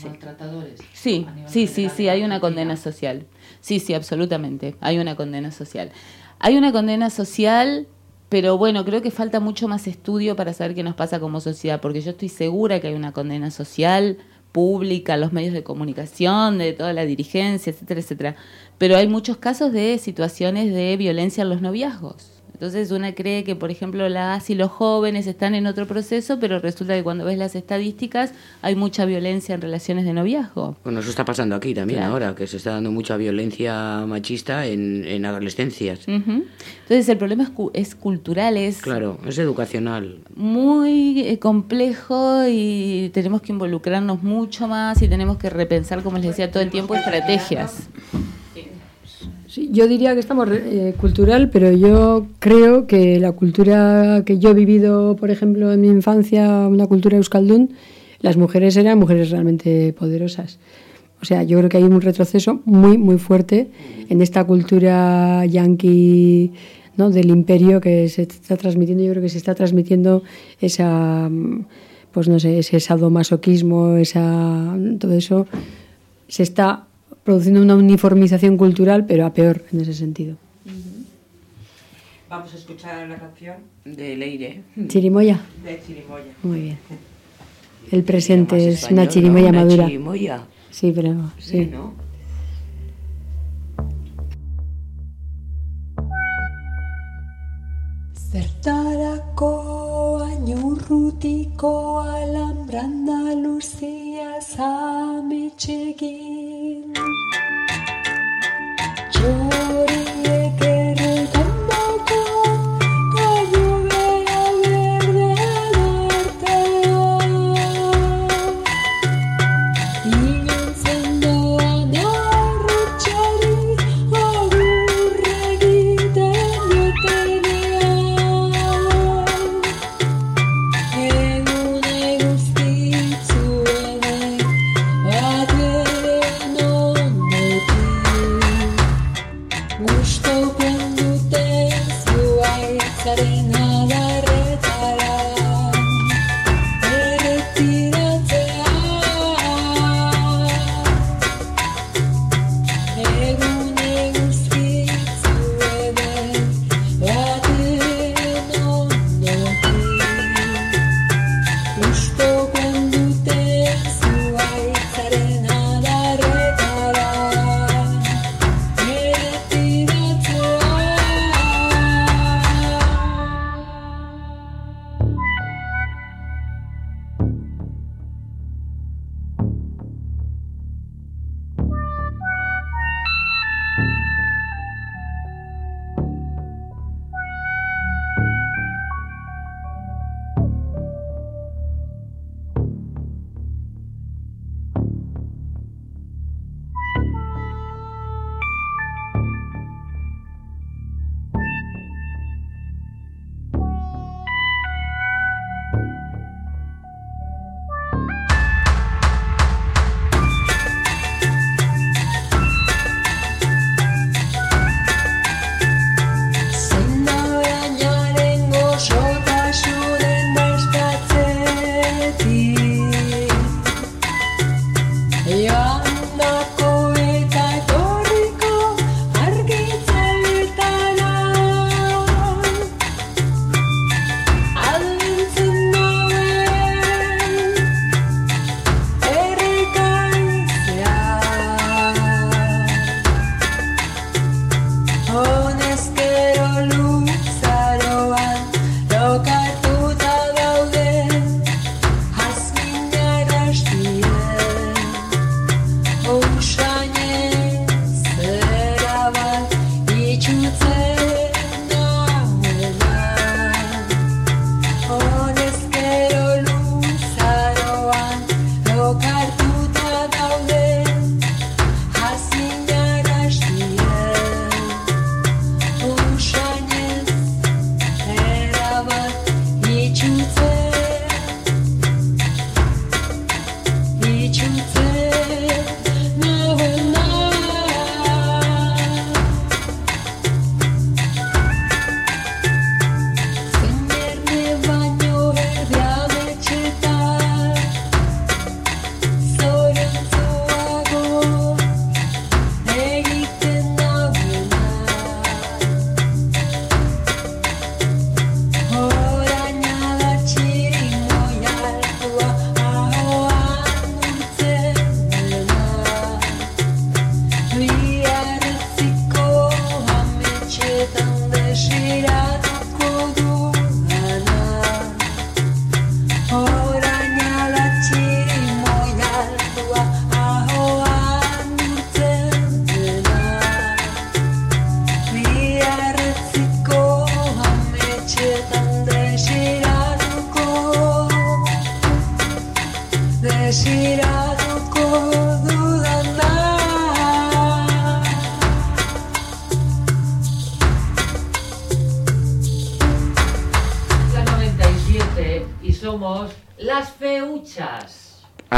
maltratadores. Sí, sí, sí, sí, hay una condena social. Sí, sí, absolutamente. Hay una condena social. Hay una condena social, pero bueno, creo que falta mucho más estudio para saber qué nos pasa como sociedad, porque yo estoy segura que hay una condena social pública, los medios de comunicación, de toda la dirigencia, etcétera, etcétera. Pero hay muchos casos de situaciones de violencia en los noviazgos. Entonces una cree que, por ejemplo, las y los jóvenes están en otro proceso, pero resulta que cuando ves las estadísticas hay mucha violencia en relaciones de noviazgo. Bueno, eso está pasando aquí también Claro. ahora, que se está dando mucha violencia machista en, en adolescencias. Entonces el problema es, cu- es cultural, es Claro, es educacional. muy eh, complejo y tenemos que involucrarnos mucho más y tenemos que repensar, como les decía, todo el tiempo estrategias. Sí, yo diría que estamos eh, cultural, pero yo creo que la cultura que yo he vivido, por ejemplo, en mi infancia, una cultura euskaldun, las mujeres eran mujeres realmente poderosas. O sea, yo creo que hay un retroceso muy, muy fuerte en esta cultura yanqui ¿no? del imperio que se está transmitiendo. Yo creo que se está transmitiendo esa, mm, pues no sé, ese sadomasoquismo, esa, todo eso se está produciendo una uniformización cultural, pero a peor en ese sentido. Vamos a escuchar la canción De Leire. Chirimoya, de Chirimoya. muy bien. El presente es español, una chirimoya ¿no? Una madura. chirimoya. Sí, pero Sí, sí. ¿no? Zertarako urrutiko alambranda luzia zametxegin. Txori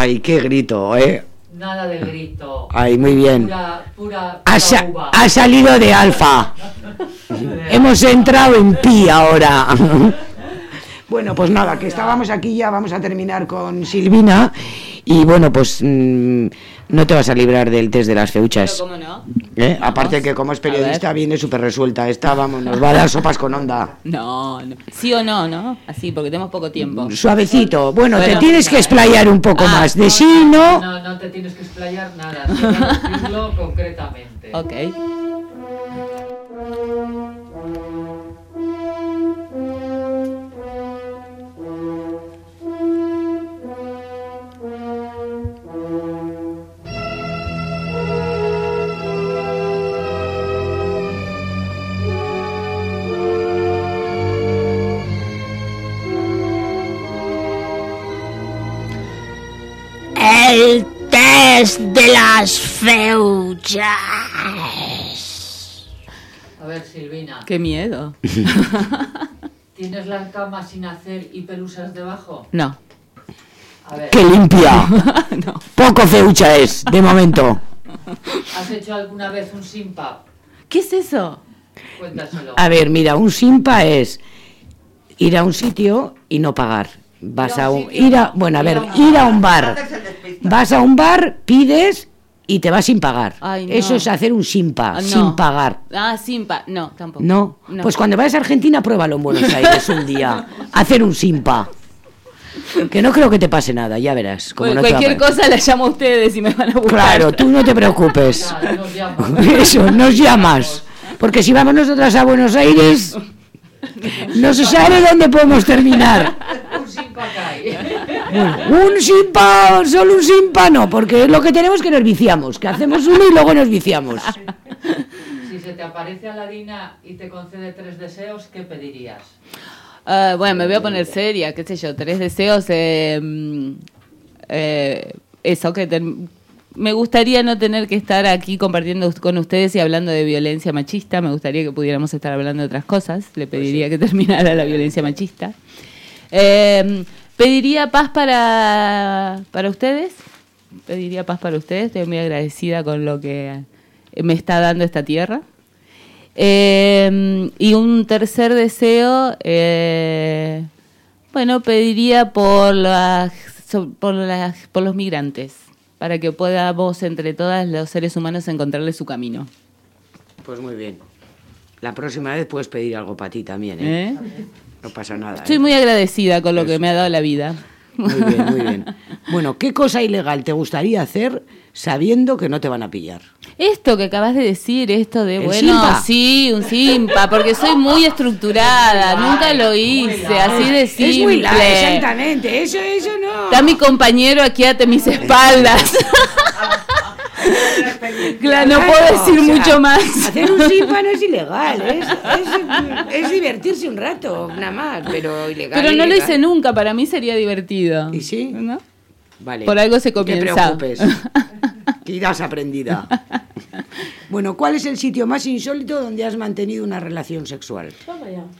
Ay, qué grito, ¿eh? Nada de grito. Ay, muy bien. Pura, pura, Ha, pura sa- uva. ha salido de alfa. Hemos entrado en pi ahora. Bueno, pues nada, que estábamos aquí ya, vamos a terminar con Silvina. Y bueno, pues mm, no te vas a librar del test de las feuchas. ¿Eh? Aparte que como es periodista viene súper resuelta. Esta, vamos, nos va a dar sopas con onda. No, no. Sí o no, ¿no? Así, porque tenemos poco tiempo. Suavecito. Bueno, te Bueno. tienes que explayar un poco Ah, más. De sí, no. No, no te tienes que explayar nada. tienes que decirlo concretamente. Ok. De las feuchas. A ver, Silvina. Qué miedo. ¿Tienes la cama sin hacer y pelusas debajo? No. A ver. ¡Qué limpia! Poco feucha es, de momento. ¿Has hecho alguna vez un simpa? ¿Qué es eso? Cuéntaselo. A ver, mira, un simpa es ir a un sitio y no pagar. Vas a un, ir a, bueno, a ver, ir a un bar. Vas a un bar, pides y te vas sin pagar. Ay, no. Eso es hacer un simpa, Ah, no. sin pagar. Ah, simpa. No, tampoco. No. No. Pues cuando vayas a Argentina, pruébalo en Buenos Aires un día. Hacer un simpa. Que no creo que te pase nada, ya verás. Como a cualquier cosa la llamo a ustedes y me van a buscar. Claro, tú no te preocupes. Eso, nos llamas. Porque si vamos nosotras a Buenos Aires, no se sabe dónde podemos terminar. Un simpa cae. Bueno, un simpa, solo un simpa no, porque es lo que tenemos que nos viciamos, que hacemos uno y luego nos viciamos. Si se te aparece Aladina y te concede tres deseos, ¿qué pedirías? Ah, bueno, me voy a poner seria, qué sé yo, tres deseos. eh, mm, eh, eso, que ten- me gustaría no tener que estar aquí compartiendo con ustedes y hablando de violencia machista. Me gustaría que pudiéramos estar hablando de otras cosas. Le pediría que terminara la violencia machista. Eh, pediría paz para, para ustedes. Pediría paz para ustedes. Estoy muy agradecida con lo que me está dando esta tierra. Eh, y un tercer deseo, eh, bueno, pediría por, las, por, las, por los migrantes, para que podamos entre todos los seres humanos encontrarle su camino. Pues muy bien. La próxima vez puedes pedir algo para ti también, ¿eh? ¿Eh? No pasa nada. Estoy ¿eh? muy agradecida con lo que me ha dado la vida. Muy bien, muy bien. Bueno, ¿qué cosa ilegal te gustaría hacer sabiendo que no te van a pillar? Esto que acabas de decir, esto de, ¿El bueno, simpa? sí, un simpa, porque soy muy estructurada, nunca lo hice, así de simple. Es muy light, exactamente. Eso, eso no. Está mi compañero aquí ante mis espaldas. claro, no puedo decir o sea, mucho más. Hacer un simpa no es ilegal, es, es, es divertirse un rato, nada más, pero ilegal. Pero no lo ilegal. hice nunca, para mí sería divertido. ¿Y sí? ¿No? Vale. Por algo se No te comienza. preocupes. Que irás aprendida. Bueno, ¿cuál es el sitio más insólito donde has mantenido una relación sexual?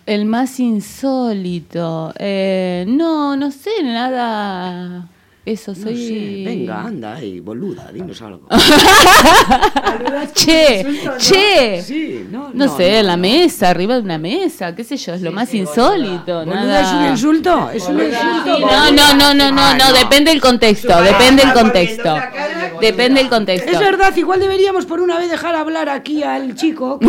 El más insólito. Eh, no, no sé nada. Eso, No soy. sé, venga, anda, ahí, boluda, dinos algo. che, che. Sí, no, No, no, sé, no, en la mesa, arriba de una mesa, qué sé yo, es lo más insólito. ¿Boluda nada. es un insulto? ¿Es un insulto? No, no, no, no, no, Ah, no, depende del contexto, depende del contexto. Depende del contexto. Es verdad, igual deberíamos por una vez dejar hablar aquí al chico, que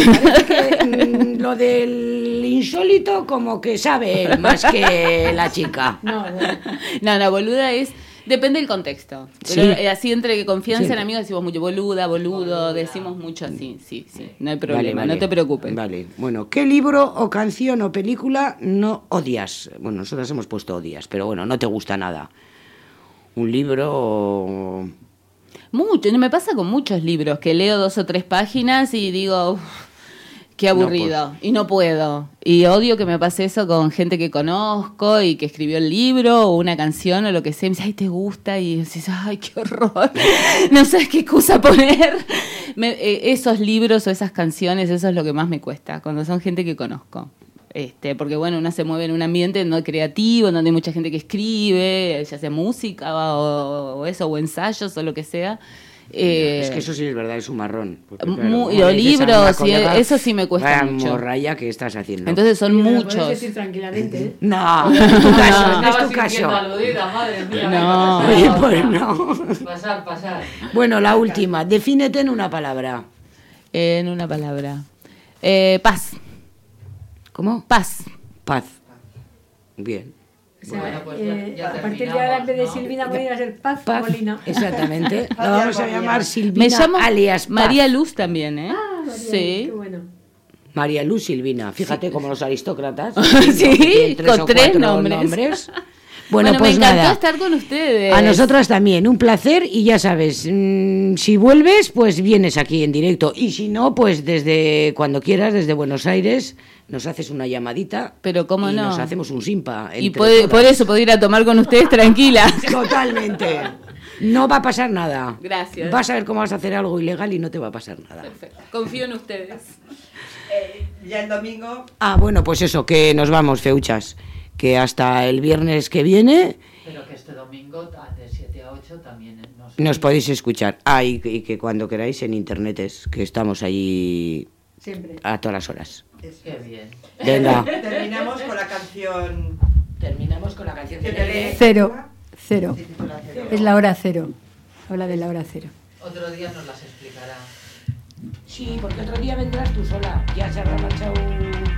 mm, lo del insólito como que sabe él más que la chica. No, no, boluda es. Depende del contexto. Pero Sí. eh, así entre confianza Sí. en amigos decimos mucho boluda, boludo, decimos mucho así, sí, sí. No hay problema, Vale, no te preocupes. Vale, bueno, ¿qué libro o canción o película no odias? Bueno, nosotros hemos puesto odias, pero bueno, no te gusta nada. Un libro o... Mucho, no me pasa con muchos libros que leo dos o tres páginas y digo, "Uf, qué aburrido, y no puedo. Y odio que me pase eso con gente que conozco y que escribió el libro o una canción o lo que sea. Y me dice, ay, te gusta, y dices, ay, qué horror. no sabes qué excusa poner. Me- eh, esos libros o esas canciones, eso es lo que más me cuesta, cuando son gente que conozco. Este, porque bueno, uno se mueve en un ambiente no creativo, donde hay mucha gente que escribe, ya sea música o, o eso, o ensayos o lo que sea. Eh, es que eso sí es verdad, es un marrón. claro, y los libros, colega, eso sí me cuesta "Vaya mucho". morralla que estás haciendo. Entonces son lo muchos. puedes decir tranquilamente, ¿eh? No, no es tu caso, no es tu caso. madre mía. No. Oye, pues no. Pasar, pasar. Bueno, la última. Defínete en una palabra. En una palabra. Eh, paz. ¿Cómo? Paz. Paz. Bien. O sea, Bueno, pues eh, ya- ya a partir de ahora, en vez de ¿no? Silvina Molina, va a ser Paz, Paz. Molina. Exactamente. La vamos a llamar Silvina Me llamo alias Paz. María Luz también, ¿eh? Ah, María, sí. Qué bueno. María Luz Silvina. Fíjate como los aristócratas. Sí, con o tres cuatro nombres. Bueno, Bueno, pues me encantó nada. estar con ustedes. A nosotras también, un placer y ya sabes, mm, si vuelves, pues vienes aquí en directo y si no, pues desde cuando quieras, desde Buenos Aires, nos haces una llamadita. Pero cómo y no. nos hacemos un simpa. Y puede- por eso puedo ir a tomar con ustedes tranquila. Totalmente. No va a pasar nada. Gracias. Vas a ver cómo vas a hacer algo ilegal y no te va a pasar nada. Perfecto. Confío en ustedes. Ya el domingo. Ah, bueno, pues eso, que nos vamos, feuchas. Que hasta el viernes que viene Pero que este domingo de 7 a 8 también nos... nos podéis escuchar. Ah, y, y que cuando queráis en internet es, que estamos allí Siempre. a todas las horas. Qué bien. Venga. Terminamos con la canción. Terminamos con la canción que te lee. Cero. Cero. Es la hora cero. Habla de la hora cero. Otro día nos las explicará. Sí, porque otro día vendrás tú sola. Ya se habrá marchado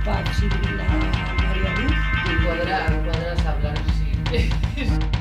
Paz, Silvina. Podrás, podrás hablar, sí.